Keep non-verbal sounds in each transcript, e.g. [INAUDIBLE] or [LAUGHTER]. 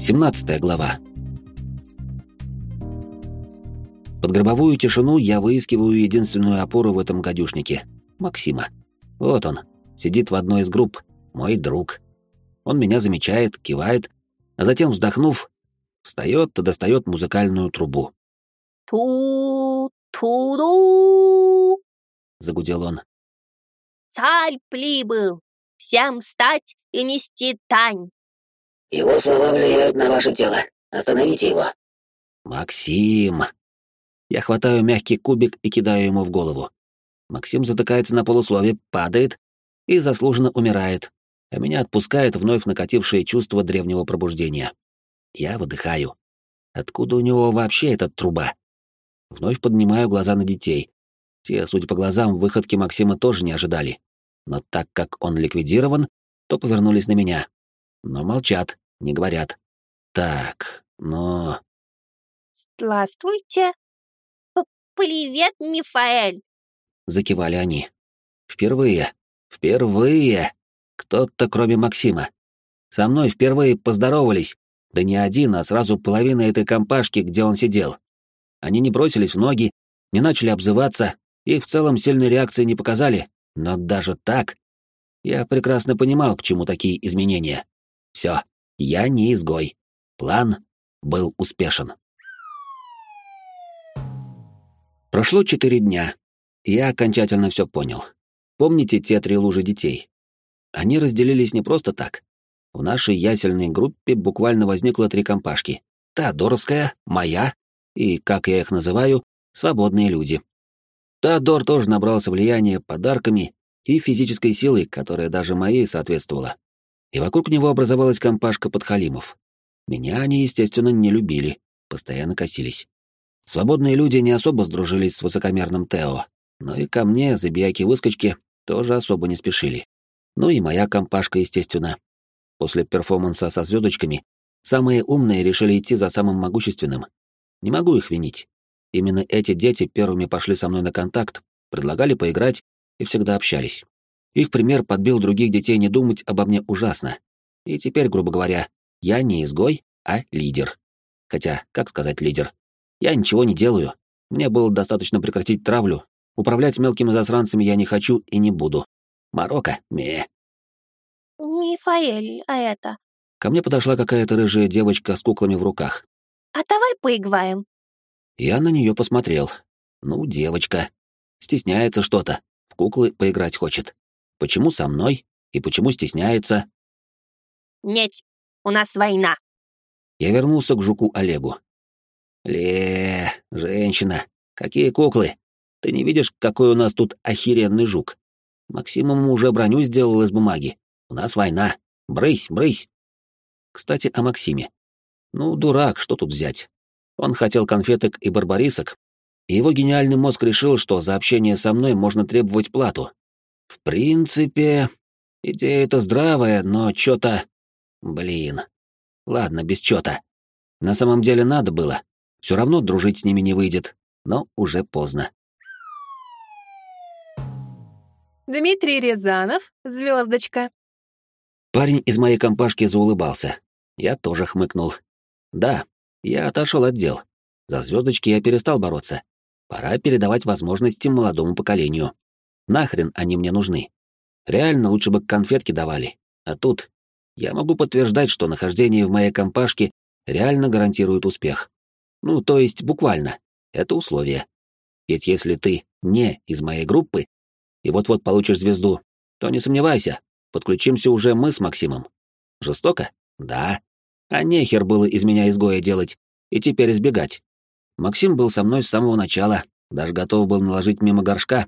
17 глава. Под гробовую тишину я выискиваю единственную опору в этом гадюшнике — Максима. Вот он, сидит в одной из групп, мой друг. Он меня замечает, кивает, а затем, вздохнув, встает и достает музыкальную трубу. «Ту-ту-ду!» — загудел он. «Царь прибыл! Всем встать и нести тань!» «Его слова влияют на ваше тело. Остановите его!» «Максим!» Я хватаю мягкий кубик и кидаю ему в голову. Максим затыкается на полуслове, падает и заслуженно умирает, а меня отпускает вновь накатившее чувство древнего пробуждения. Я выдыхаю. Откуда у него вообще эта труба? Вновь поднимаю глаза на детей. Те, судя по глазам, выходки Максима тоже не ожидали. Но так как он ликвидирован, то повернулись на меня. Но молчат, не говорят. Так, но... «Здравствуйте!» П «Привет, Мифаэль!» Закивали они. Впервые, впервые кто-то, кроме Максима. Со мной впервые поздоровались, да не один, а сразу половина этой компашки, где он сидел. Они не бросились в ноги, не начали обзываться, и в целом сильной реакции не показали, но даже так... Я прекрасно понимал, к чему такие изменения. Все, я не изгой. План был успешен. Прошло четыре дня. Я окончательно все понял. Помните те три лужи детей? Они разделились не просто так. В нашей ясельной группе буквально возникло три компашки. Теодоровская, моя и, как я их называю, свободные люди. Теодор тоже набрался влияния подарками и физической силой, которая даже моей соответствовала. И вокруг него образовалась компашка подхалимов. Меня они, естественно, не любили, постоянно косились. Свободные люди не особо сдружились с высокомерным Тео, но и ко мне, забияки-выскочки, тоже особо не спешили. Ну и моя компашка, естественно. После перформанса со звездочками самые умные решили идти за самым могущественным. Не могу их винить. Именно эти дети первыми пошли со мной на контакт, предлагали поиграть и всегда общались. Их пример подбил других детей не думать обо мне ужасно. И теперь, грубо говоря, я не изгой, а лидер. Хотя, как сказать лидер? Я ничего не делаю. Мне было достаточно прекратить травлю. Управлять мелкими засранцами я не хочу и не буду. Марокко, ме. «Мифаэль, а это...» Ко мне подошла какая-то рыжая девочка с куклами в руках. «А давай поиграем». Я на нее посмотрел. Ну, девочка. Стесняется что-то. В куклы поиграть хочет. Почему со мной? И почему стесняется? «Нет, у нас война». Я вернулся к жуку Олегу. Ле, женщина, какие куклы? Ты не видишь, какой у нас тут охеренный жук? Максимум уже броню сделал из бумаги. У нас война. Брысь, брысь. Кстати, о Максиме. Ну, дурак, что тут взять? Он хотел конфеток и барбарисок, и его гениальный мозг решил, что за общение со мной можно требовать плату. В принципе, идея-то здравая, но чё-то... Блин. Ладно, без чё-то. На самом деле надо было. Все равно дружить с ними не выйдет, но уже поздно. Дмитрий Рязанов, звездочка. Парень из моей компашки заулыбался. Я тоже хмыкнул. Да, я отошел от дел. За звездочки я перестал бороться. Пора передавать возможности молодому поколению. Нахрен они мне нужны? Реально лучше бы конфетки давали. А тут я могу подтверждать, что нахождение в моей компашке реально гарантирует успех. Ну, то есть буквально. Это условие. Ведь если ты не из моей группы и вот-вот получишь звезду, то не сомневайся, подключимся уже мы с Максимом. Жестоко? Да. А нехер было из меня изгоя делать и теперь избегать. Максим был со мной с самого начала, даже готов был наложить мимо горшка.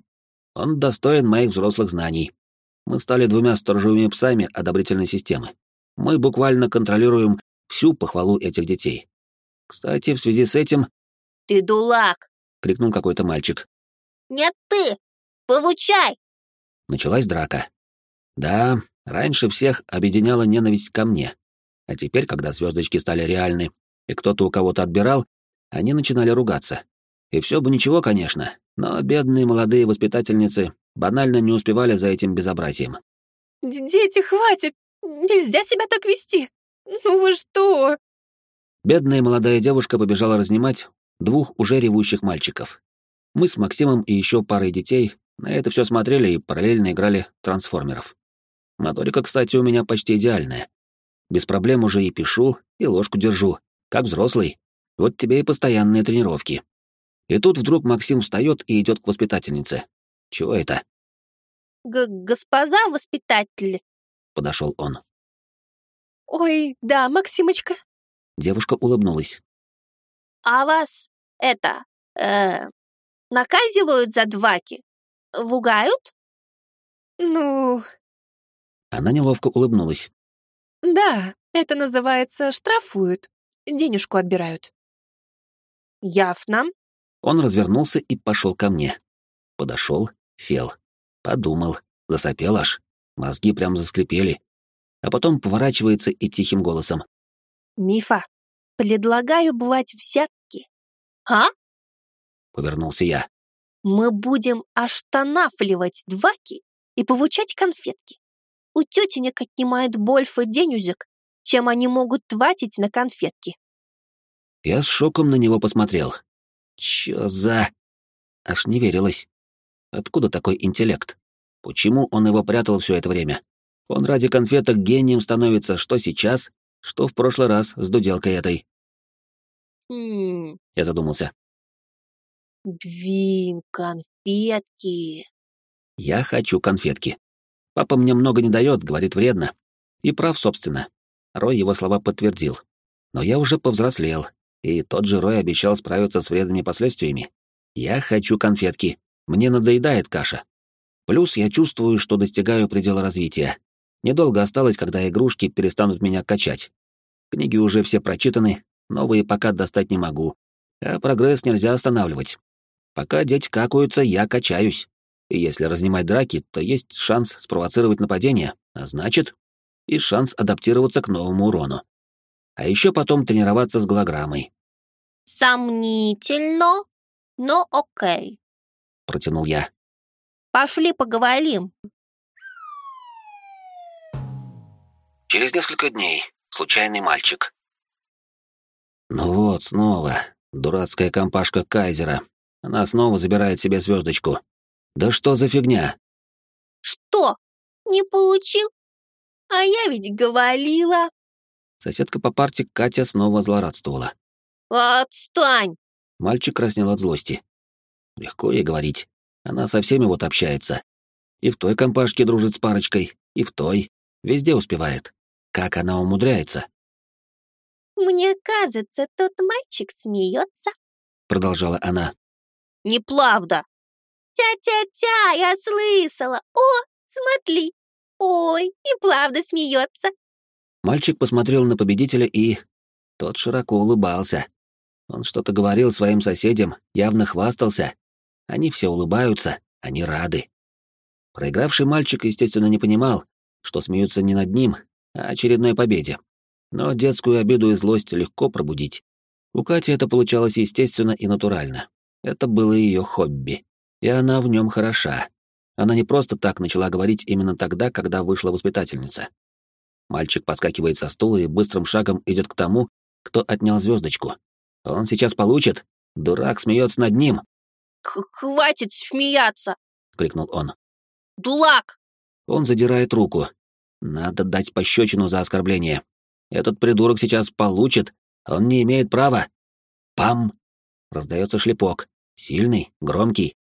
Он достоин моих взрослых знаний. Мы стали двумя сторожевыми псами одобрительной системы. Мы буквально контролируем всю похвалу этих детей. Кстати, в связи с этим... «Ты дулак!» — крикнул какой-то мальчик. «Нет ты! Получай!» Началась драка. Да, раньше всех объединяла ненависть ко мне. А теперь, когда звездочки стали реальны, и кто-то у кого-то отбирал, они начинали ругаться. И все бы ничего, конечно, но бедные молодые воспитательницы банально не успевали за этим безобразием. «Дети, хватит! Нельзя себя так вести! Ну вы что?» Бедная молодая девушка побежала разнимать двух уже ревущих мальчиков. Мы с Максимом и еще парой детей на это все смотрели и параллельно играли трансформеров. Моторика, кстати, у меня почти идеальная. Без проблем уже и пишу, и ложку держу, как взрослый. Вот тебе и постоянные тренировки. И тут вдруг Максим встает и идет к воспитательнице. Чего это? Г «Госпожа воспитатель!» — подошел он. «Ой, да, Максимочка!» Девушка улыбнулась. «А вас, это, э, наказывают за дваки? Вугают?» «Ну...» Она неловко улыбнулась. «Да, это называется штрафуют. Денежку отбирают». «Ясно». Он развернулся и пошел ко мне. Подошел, сел. Подумал, засопел аж. Мозги прям заскрипели. А потом поворачивается и тихим голосом. «Мифа, предлагаю бывать взятки». «А?» Повернулся я. «Мы будем оштанафливать дваки и получать конфетки. У тетенек отнимают больше денежек, чем они могут тратить на конфетки». Я с шоком на него посмотрел. Чё за... Аж не верилось. Откуда такой интеллект? Почему он его прятал все это время? Он ради конфеток гением становится что сейчас, что в прошлый раз с дуделкой этой. «Хм, Я задумался. блин, конфетки». Я хочу конфетки. Папа мне много не дает, говорит вредно. И прав, собственно. Рой его слова подтвердил. Но я уже повзрослел, и тот же Рой обещал справиться с вредными последствиями. Я хочу конфетки. Мне надоедает каша. Плюс я чувствую, что достигаю предела развития. Недолго осталось, когда игрушки перестанут меня качать. Книги уже все прочитаны, новые пока достать не могу. А прогресс нельзя останавливать. Пока дети какаются, я качаюсь. И если разнимать драки, то есть шанс спровоцировать нападение, а значит, и шанс адаптироваться к новому урону. А еще потом тренироваться с голограммой, «Сомнительно, но окей. протянул я. Пошли поговорим». Через несколько дней. Случайный мальчик. Ну вот, снова. Дурацкая компашка Кайзера. Она снова забирает себе звездочку. Да что за фигня? «Что? Не получил? А я ведь говорила». Соседка по парте Катя снова злорадствовала. «Отстань!» Мальчик краснел от злости. Легко ей говорить. Она со всеми вот общается. И в той компашке дружит с парочкой, и в той. Везде успевает. Как она умудряется? «Мне кажется, тот мальчик смеется». Продолжала она. «Неправда». «Тя-тя-тя, я слышала. О, смотри. Ой, и правда смеется». Мальчик посмотрел на победителя и... Тот широко улыбался. Он что-то говорил своим соседям, явно хвастался. Они все улыбаются, они рады. Проигравший мальчик, естественно, не понимал, что смеются не над ним, а очередной победе. Но детскую обиду и злость легко пробудить. У Кати это получалось естественно и натурально. Это было ее хобби. И она в нем хороша. Она не просто так начала говорить именно тогда, когда вышла воспитательница. Мальчик подскакивает со стула и быстрым шагом идет к тому, кто отнял звездочку. Он сейчас получит. Дурак смеется над ним, «Хватит смеяться!» — крикнул он. «Дулак!» Он задирает руку. Надо дать пощечину за оскорбление. Этот придурок сейчас получит. Он не имеет права. Пам! Раздается шлепок. Сильный, громкий.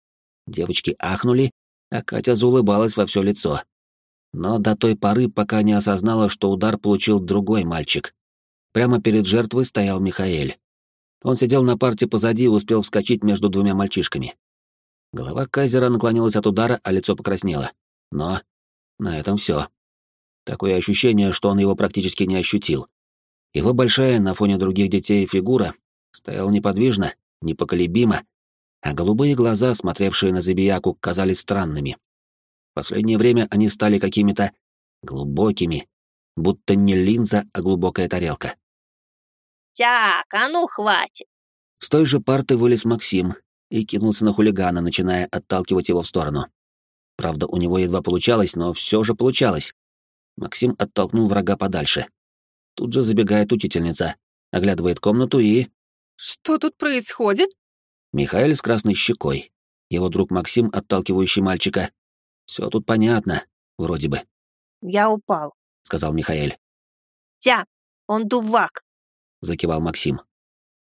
Девочки ахнули, а Катя заулыбалась во все лицо. Но до той поры, пока не осознала, что удар получил другой мальчик. Прямо перед жертвой стоял Михаэль. Он сидел на парте позади и успел вскочить между двумя мальчишками. Голова Кайзера наклонилась от удара, а лицо покраснело. Но на этом все. Такое ощущение, что он его практически не ощутил. Его большая на фоне других детей фигура стояла неподвижно, непоколебимо, а голубые глаза, смотревшие на Забияку, казались странными. В последнее время они стали какими-то глубокими, будто не линза, а глубокая тарелка. «Так, а ну хватит!» С той же парты вылез Максим и кинулся на хулигана, начиная отталкивать его в сторону. Правда, у него едва получалось, но все же получалось. Максим оттолкнул врага подальше. Тут же забегает учительница. оглядывает комнату и... Что тут происходит? Михаил с красной щекой. Его друг Максим, отталкивающий мальчика. Все тут понятно, вроде бы, Я упал. сказал Михаил. Тя, он дувак. Закивал Максим.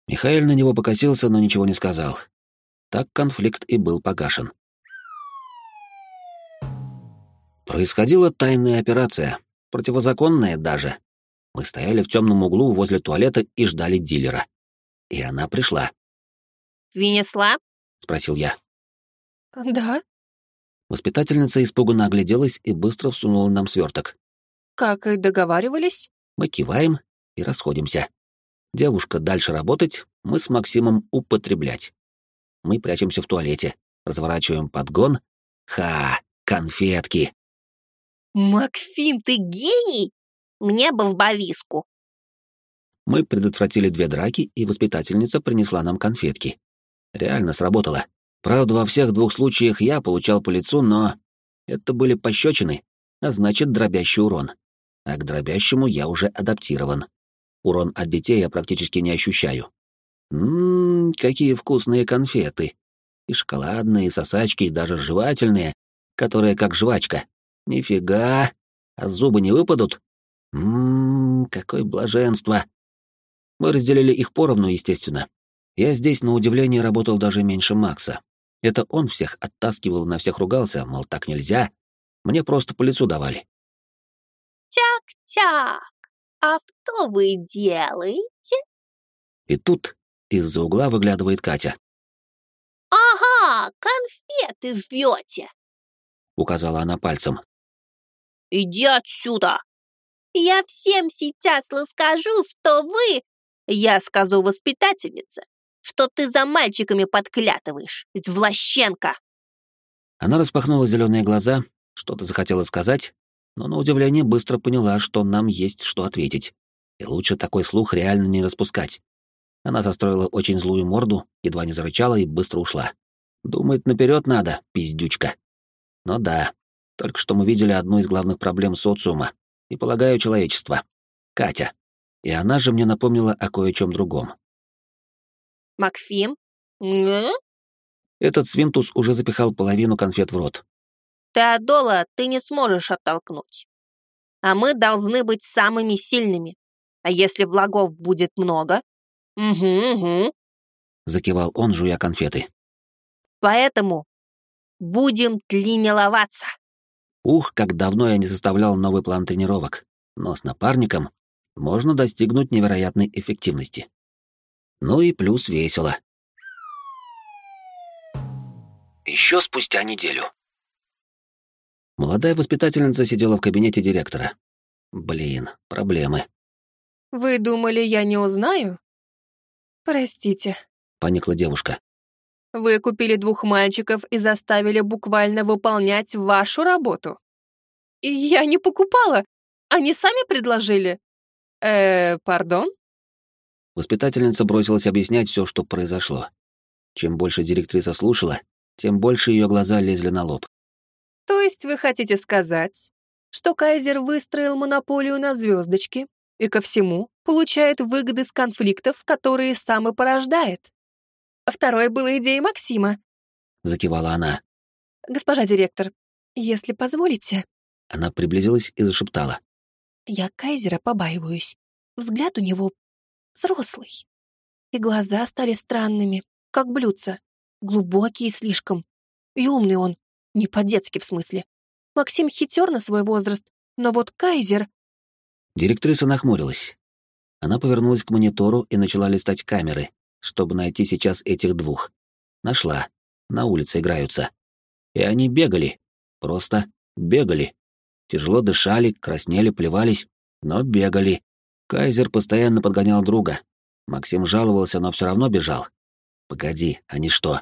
Михаил на него покосился, но ничего не сказал. Так конфликт и был погашен. Происходила тайная операция, противозаконная даже. Мы стояли в темном углу возле туалета и ждали дилера. И она пришла, Винесла? спросил я. Да? Воспитательница испуганно огляделась и быстро всунула нам сверток. Как и договаривались? Мы киваем и расходимся. Девушка дальше работать, мы с Максимом употреблять. Мы прячемся в туалете, разворачиваем подгон. Ха, конфетки. Макфин, ты гений? Мне бы в бависку. Мы предотвратили две драки, и воспитательница принесла нам конфетки. Реально сработало. Правда, во всех двух случаях я получал по лицу, но это были пощечины, а значит, дробящий урон. А к дробящему я уже адаптирован. Урон от детей я практически не ощущаю. Ммм, какие вкусные конфеты. И шоколадные, и сосачки, и даже жевательные, которые как жвачка. Нифига! А зубы не выпадут? Ммм, какое блаженство! Мы разделили их поровну, естественно. Я здесь, на удивление, работал даже меньше Макса. Это он всех оттаскивал, на всех ругался, мол, так нельзя. Мне просто по лицу давали. Тяк, а что вы делаете? И тут из-за угла выглядывает Катя, Ага, конфеты жвете. указала она пальцем. Иди отсюда. Я всем сейчас расскажу, что вы... Я скажу воспитательнице, что ты за мальчиками подклятываешь, ведь Влащенко. Она распахнула зеленые глаза, что-то захотела сказать, но на удивление быстро поняла, что нам есть что ответить. И лучше такой слух реально не распускать. Она состроила очень злую морду, едва не зарычала и быстро ушла. Думает, наперед надо, пиздючка. Но да, только что мы видели одну из главных проблем социума и, полагаю, человечества. Катя. И она же мне напомнила о кое-чем другом. Макфим? М? Этот свинтус уже запихал половину конфет в рот. Теодола ты не сможешь оттолкнуть. А мы должны быть самыми сильными. А если врагов будет много? Угу, угу. Закивал он, жуя конфеты. Поэтому будем тренироваться. Ух, как давно я не составлял новый план тренировок. Но с напарником можно достигнуть невероятной эффективности. Ну и плюс весело. Еще спустя неделю. Молодая воспитательница сидела в кабинете директора. Блин, проблемы. Вы думали, я не узнаю? Простите. Поникла девушка. Вы купили двух мальчиков и заставили буквально выполнять вашу работу. Я не покупала. Они сами предложили. Э, пардон? Воспитательница бросилась объяснять все, что произошло. Чем больше директриса слушала, тем больше ее глаза лезли на лоб. То есть вы хотите сказать, что Кайзер выстроил монополию на звездочки и ко всему получает выгоды с конфликтов, которые сам и порождает? Второе было идеей Максима. Закивала она. Госпожа директор, если позволите, Она приблизилась и зашептала. я Кайзера побаиваюсь. Взгляд у него взрослый. И глаза стали странными, как блюдца. Глубокие слишком. И умный он. Не по-детски в смысле. Максим хитер на свой возраст, но вот Кайзер... Директриса нахмурилась. Она повернулась к монитору и начала листать камеры, чтобы найти сейчас этих двух. Нашла. На улице играются. И они бегали. Просто бегали. Тяжело дышали, краснели, плевались, но бегали. Кайзер постоянно подгонял друга. Максим жаловался, но все равно бежал. Погоди, они что,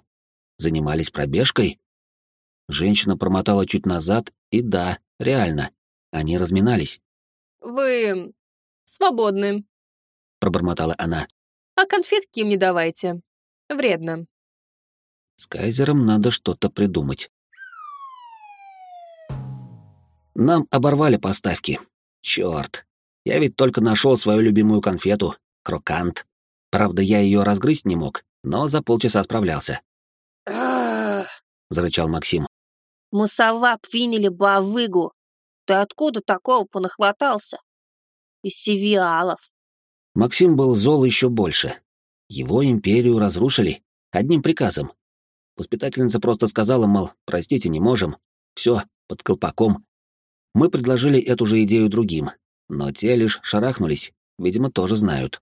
занимались пробежкой? Женщина промотала чуть назад, и да, реально, они разминались, Вы свободны, пробормотала она. а конфетки им не давайте. Вредно. С Кайзером надо что-то придумать. Нам оборвали поставки. Черт. Я ведь только нашел свою любимую конфету, крокант. Правда, я ее разгрызть не мог, но за полчаса справлялся. зарычал Максим. Мусава пвинили бавыгу. Ты откуда такого понахватался? Из севиалов. Максим был зол еще больше. Его империю разрушили одним приказом. Воспитательница просто сказала, мол, простите, не можем. Все, под колпаком. Мы предложили эту же идею другим, но те лишь шарахнулись, видимо, тоже знают.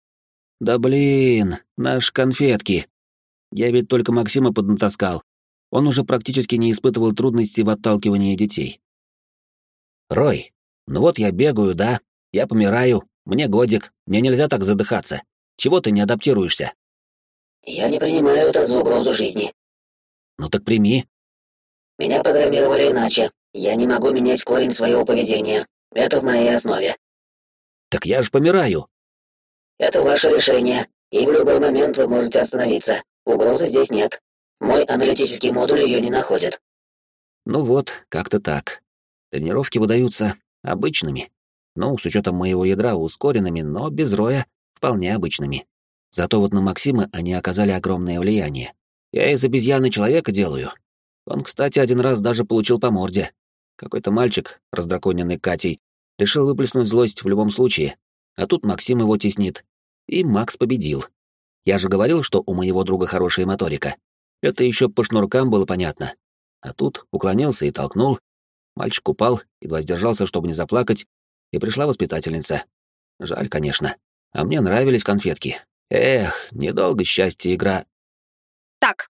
Да блин, наш конфетки. Я ведь только Максима поднатаскал. Он уже практически не испытывал трудностей в отталкивании детей. Рой, ну вот я бегаю, да? Я помираю, мне годик, мне нельзя так задыхаться. Чего ты не адаптируешься? Я не принимаю это за угрозу жизни. Ну так прими. Меня программировали иначе. Я не могу менять корень своего поведения. Это в моей основе. Так я ж помираю. Это ваше решение, и в любой момент вы можете остановиться. Угрозы здесь нет. Мой аналитический модуль ее не находит. Ну вот, как-то так. Тренировки выдаются обычными. Ну, с учетом моего ядра ускоренными, но без роя вполне обычными. Зато вот на Максима они оказали огромное влияние. Я из обезьяны человека делаю. Он, кстати, один раз даже получил по морде. Какой-то мальчик, раздраконенный Катей, решил выплеснуть злость в любом случае, а тут Максим его теснит. И Макс победил. Я же говорил, что у моего друга хорошая моторика. Это еще по шнуркам было понятно. А тут уклонился и толкнул. Мальчик упал, едва сдержался, чтобы не заплакать, и пришла воспитательница. Жаль, конечно. А мне нравились конфетки. Эх, недолго счастье игра. Так,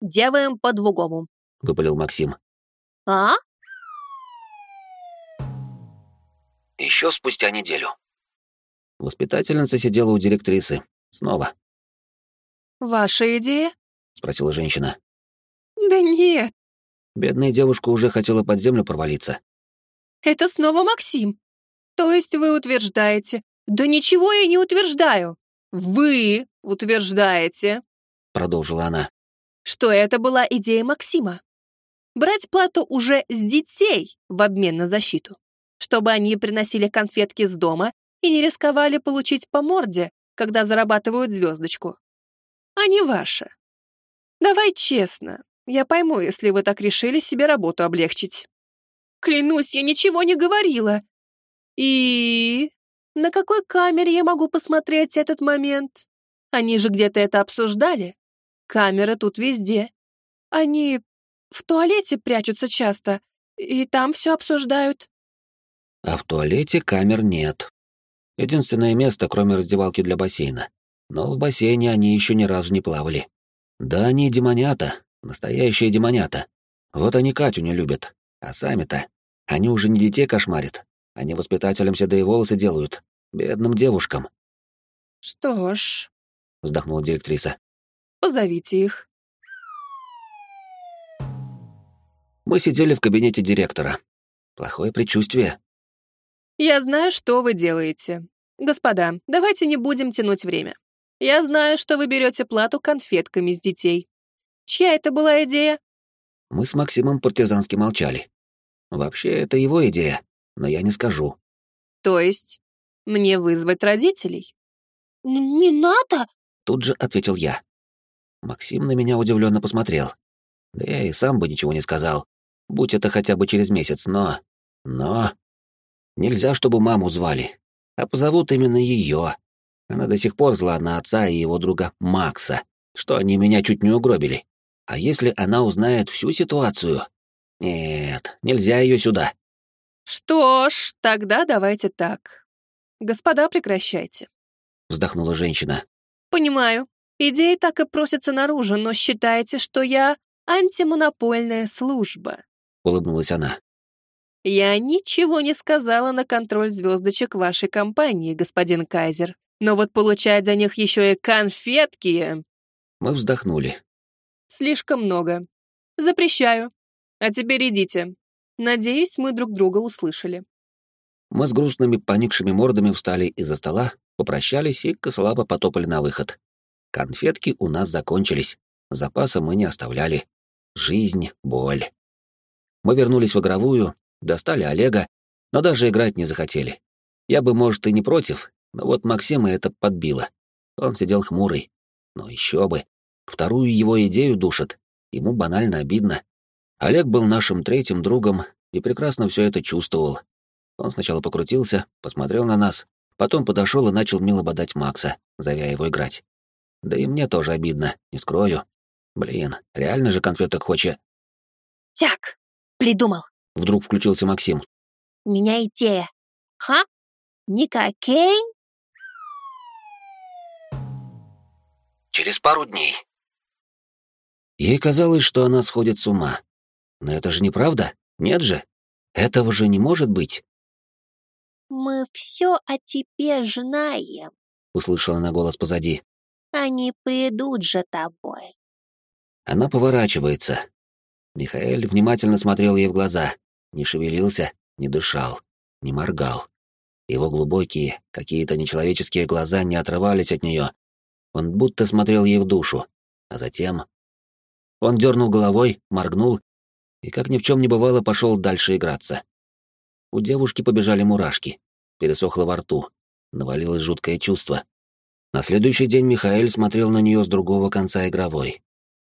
делаем по-другому, — выпалил Максим. а? Еще спустя неделю. Воспитательница сидела у директрисы. Снова. «Ваша идея?» — спросила женщина. «Да нет, Бедная девушка уже хотела под землю провалиться. это снова Максим. То есть вы утверждаете... Да ничего я не утверждаю. Вы утверждаете, Продолжила она. что это была идея Максима. Брать плату уже с детей в обмен на защиту, чтобы они приносили конфетки с дома и не рисковали получить по морде, когда зарабатывают звездочку. Не ваша. Давай честно, я пойму, если вы так решили себе работу облегчить. Клянусь, я ничего не говорила. И... На какой камере я могу посмотреть этот момент? Они же где-то это обсуждали. Камеры тут везде. Они в туалете прячутся часто, и там все обсуждают. А в туалете камер нет. Единственное место, кроме раздевалки для бассейна. Но в бассейне они еще ни разу не плавали. Да они демонята, настоящие демонята. Вот они Катю не любят. А сами-то, они уже не детей кошмарят. Они воспитателям седые волосы делают. Бедным девушкам, Что ж, вздохнула директриса. позовите их. Мы сидели в кабинете директора. Плохое предчувствие. Я знаю, что вы делаете. Господа, давайте не будем тянуть время. Я знаю, что вы берете плату конфетками с детей. Чья это была идея? Мы с Максимом партизански молчали. Вообще, это его идея, но я не скажу. То есть, мне вызвать родителей? Н- Не надо. Тут же ответил я. Максим на меня удивленно посмотрел. Да я и сам бы ничего не сказал. Будь это хотя бы через месяц, но... Но... Нельзя, чтобы маму звали. А позовут именно ее. Она до сих пор зла на отца и его друга Макса, что они меня чуть не угробили. А если она узнает всю ситуацию? Нет, нельзя ее сюда. Что ж, тогда давайте так. Господа, прекращайте. Вздохнула женщина. Понимаю, идеи так и просятся наружу, но считайте, что я антимонопольная служба. Улыбнулась она. Я ничего не сказала на контроль звездочек вашей компании, господин Кайзер. Но вот получать за них еще и конфетки Мы вздохнули. слишком много. Запрещаю. А теперь идите. Надеюсь, мы друг друга услышали. Мы с грустными поникшими мордами встали из-за стола, попрощались и косолапо потопали на выход. Конфетки у нас закончились, запаса мы не оставляли. Жизнь — боль. Мы вернулись в игровую, достали Олега, но даже играть не захотели. Я бы, может, и не против, но вот Максима это подбило. Он сидел хмурый. Но еще бы. Вторую его идею душит. Ему банально обидно. Олег был нашим третьим другом и прекрасно все это чувствовал. Он сначала покрутился, посмотрел на нас, потом подошел и начал мило бодать Макса, зовя его играть. Да и мне тоже обидно, не скрою. Блин, реально же конфеток хочет. «Тяк! Придумал!» Вдруг включился Максим. У меня идея. Ха? Никакей? Через пару дней. Ей казалось, что она сходит с ума. Но это же неправда, нет же? Этого же не может быть. Мы все о тебе знаем, услышала она голос позади. Они придут же тобой. Она поворачивается. Михаил внимательно смотрел ей в глаза, не шевелился, не дышал, не моргал. Его глубокие, какие-то нечеловеческие глаза не отрывались от нее. Он будто смотрел ей в душу, а затем... Он дернул головой, моргнул и, как ни в чем не бывало, пошел дальше играться. У девушки побежали мурашки, пересохло во рту, навалилось жуткое чувство. На следующий день Михаил смотрел на нее с другого конца игровой.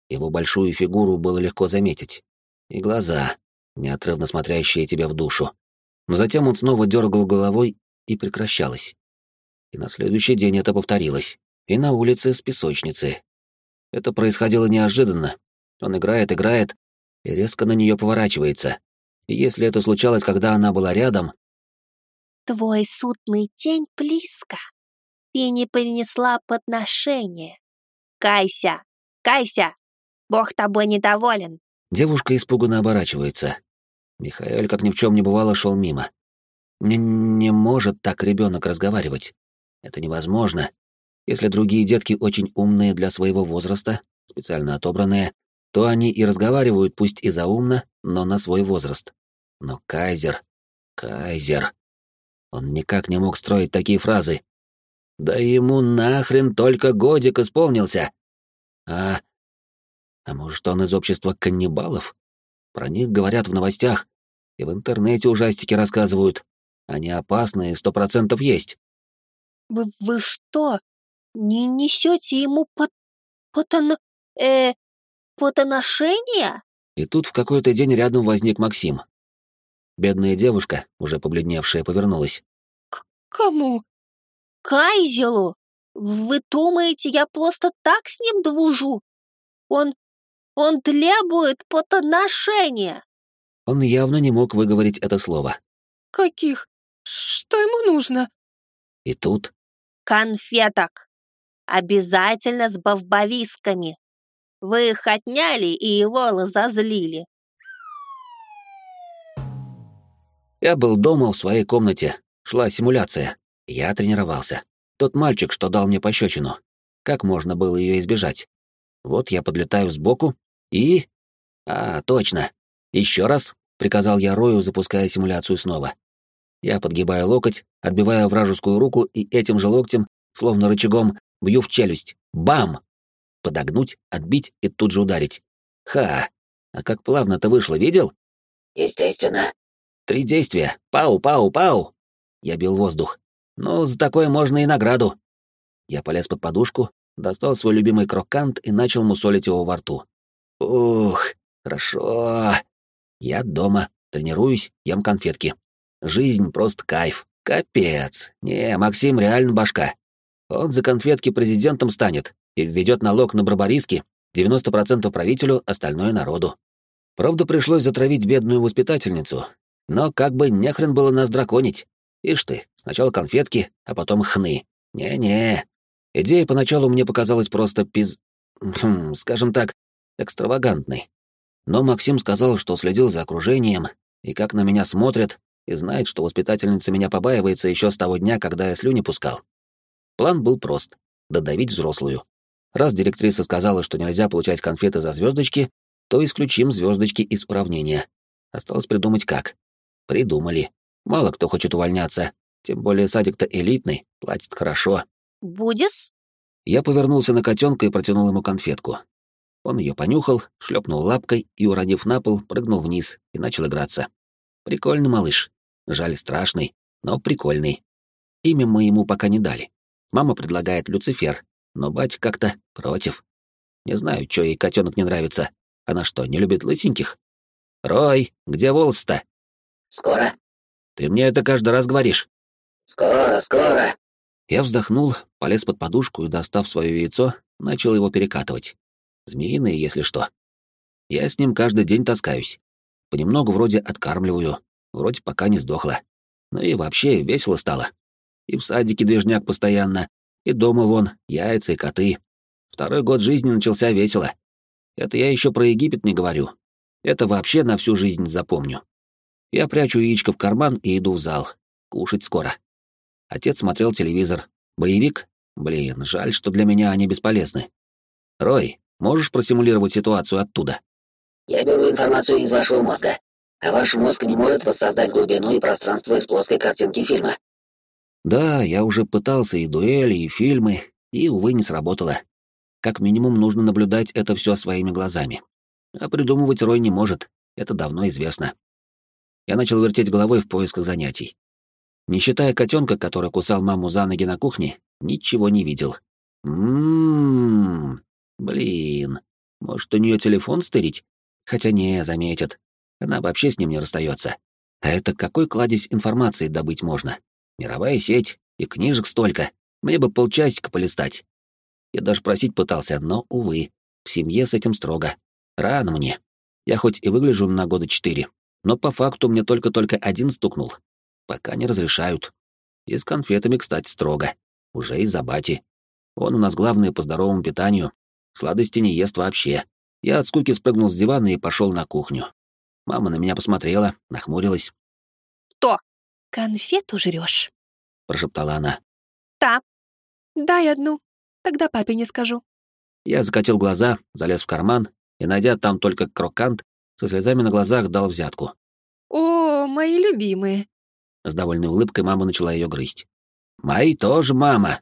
Его большую фигуру было легко заметить. И глаза, неотрывно смотрящие тебе в душу. Но затем он снова дергал головой, и прекращалось. И на следующий день это повторилось. И на улице с песочницы. Это происходило неожиданно. Он играет, играет, и резко на нее поворачивается. И если это случалось, когда она была рядом... Твой судный тень близко. Ты не принесла подношение. Кайся, кайся! Бог тобой недоволен. Девушка испуганно оборачивается. Михаил, как ни в чем не бывало, шел мимо. Не, не может так ребенок разговаривать. Это невозможно. Если другие детки очень умные для своего возраста, специально отобранные, то они и разговаривают пусть и заумно, но на свой возраст. Но Кайзер... Кайзер... Он никак не мог строить такие фразы. Да ему нахрен только годик исполнился. А а может, он из общества каннибалов? Про них говорят в новостях, и в интернете ужастики рассказывают. Они опасные, сто процентов есть. Вы, вы что, не несете ему под... потон... э... потоношение? И тут в какой-то день рядом возник Максим. Бедная девушка, уже побледневшая, повернулась. К кому? Кайзелу. Вы думаете, я просто так с ним двужу? Он он требует подношения!» Он явно не мог выговорить это слово. «Каких? Что ему нужно?» И тут... «Конфеток! Обязательно с бавбависками! Вы их отняли и его разозлили!» Я был дома в своей комнате, шла симуляция. Я тренировался. Тот мальчик, что дал мне пощечину. Как можно было ее избежать? Вот я подлетаю сбоку, и... А, точно. Еще раз, приказал я Рою, запуская симуляцию снова. Я подгибаю локоть, отбиваю вражескую руку и этим же локтем, словно рычагом, бью в челюсть. Бам! Подогнуть, отбить и тут же ударить. Ха! А как плавно это вышло, видел? Естественно. Три действия. Пау, пау, пау. Я бил воздух. Ну, за такое можно и награду. Я полез под подушку, достал свой любимый крокант и начал мусолить его во рту. Ух, хорошо. Я дома, тренируюсь, ем конфетки. Жизнь просто кайф. Капец. Не, Максим реально башка. Он за конфетки президентом станет и введет налог на барбариски, 90% правителю, остальное народу. Правда, пришлось затравить бедную воспитательницу, но как бы нехрен было нас драконить. Ишь ты, сначала конфетки, а потом хны. Не-не. Идея поначалу мне показалась просто пиз... Хм, [CLEARS THROAT] скажем так, экстравагантный. Но Максим сказал, что следил за окружением и как на меня смотрят, и знает, что воспитательница меня побаивается еще с того дня, когда я слюни пускал. План был прост — додавить взрослую. Раз директриса сказала, что нельзя получать конфеты за звездочки, то исключим звездочки из уравнения. Осталось придумать как. Придумали. Мало кто хочет увольняться, тем более садик-то элитный, платит хорошо. «Будешь?» Я повернулся на котенка и протянул ему конфетку. Он ее понюхал, шлепнул лапкой и, уронив на пол, прыгнул вниз и начал играться. Прикольный малыш. Жаль, страшный, но прикольный. Имя мы ему пока не дали. Мама предлагает Люцифер, но батя как-то против. Не знаю, чё ей котенок не нравится. Она что, не любит лысеньких? Рой, где волос-то? Скоро. Ты мне это каждый раз говоришь. Скоро, скоро. Я вздохнул, полез под подушку и, достав свое яйцо, начал его перекатывать. Змеиное, если что. Я с ним каждый день таскаюсь. Понемногу вроде откармливаю, вроде пока не сдохла. Ну и вообще весело стало. И в садике движняк постоянно, и дома вон, яйца и коты. Второй год жизни начался весело. Это я еще про Египет не говорю. Это вообще на всю жизнь запомню. Я прячу яичко в карман и иду в зал. Кушать скоро. Отец смотрел телевизор. Боевик? Блин, жаль, что для меня они бесполезны. Рой, можешь просимулировать ситуацию оттуда? Я беру информацию из вашего мозга, а ваш мозг не может воссоздать глубину и пространство из плоской картинки фильма. Да, я уже пытался и дуэли, и фильмы, и, увы, не сработало. Как минимум, нужно наблюдать это все своими глазами. А придумывать Рой не может, это давно известно. Я начал вертеть головой в поисках занятий. Не считая котенка, который кусал маму за ноги на кухне, ничего не видел. Ммм, блин, может, у нее телефон стырить? Хотя не, заметит. Она вообще с ним не расстается. А это какой кладезь информации добыть можно? Мировая сеть и книжек столько. Мне бы полчасика полистать. Я даже просить пытался, но, увы, в семье с этим строго. Рано мне. Я хоть и выгляжу на года четыре, но по факту мне только-только один стукнул. Пока не разрешают. И с конфетами, кстати, строго. Уже из-за бати. Он у нас главный по здоровому питанию. Сладости не ест вообще. Я от скуки спрыгнул с дивана и пошел на кухню. Мама на меня посмотрела, нахмурилась. «Что?» «Конфету жрешь?» — прошептала она. «Да». «Дай одну, тогда папе не скажу». Я закатил глаза, залез в карман и, найдя там только крокант, со слезами на глазах дал взятку. «О, мои любимые!» С довольной улыбкой мама начала ее грызть. «Мои тоже, мама!»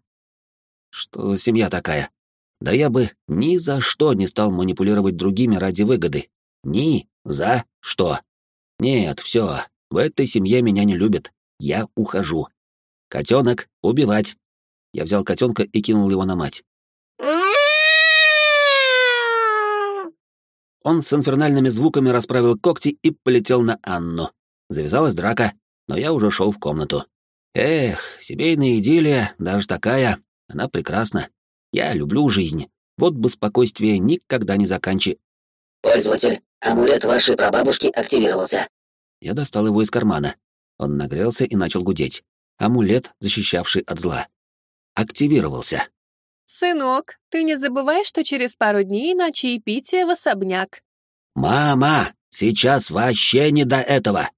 Что за семья такая? Да я бы ни за что не стал манипулировать другими ради выгоды. Ни за что. Нет, все, в этой семье меня не любят. Я ухожу. Котенок, убивать. Я взял котенка и кинул его на мать. Он с инфернальными звуками расправил когти и полетел на Анну. Завязалась драка, но я уже шел в комнату. Эх, семейная идиллия, даже такая, она прекрасна. Я люблю жизнь. Вот бы спокойствие никогда не заканчи. Пользователь, амулет вашей прабабушки активировался. Я достал его из кармана. Он нагрелся и начал гудеть. Амулет, защищавший от зла. Активировался. «Сынок, ты не забывай, что через пару дней на чаепитие в особняк». «Мама, сейчас вообще не до этого!»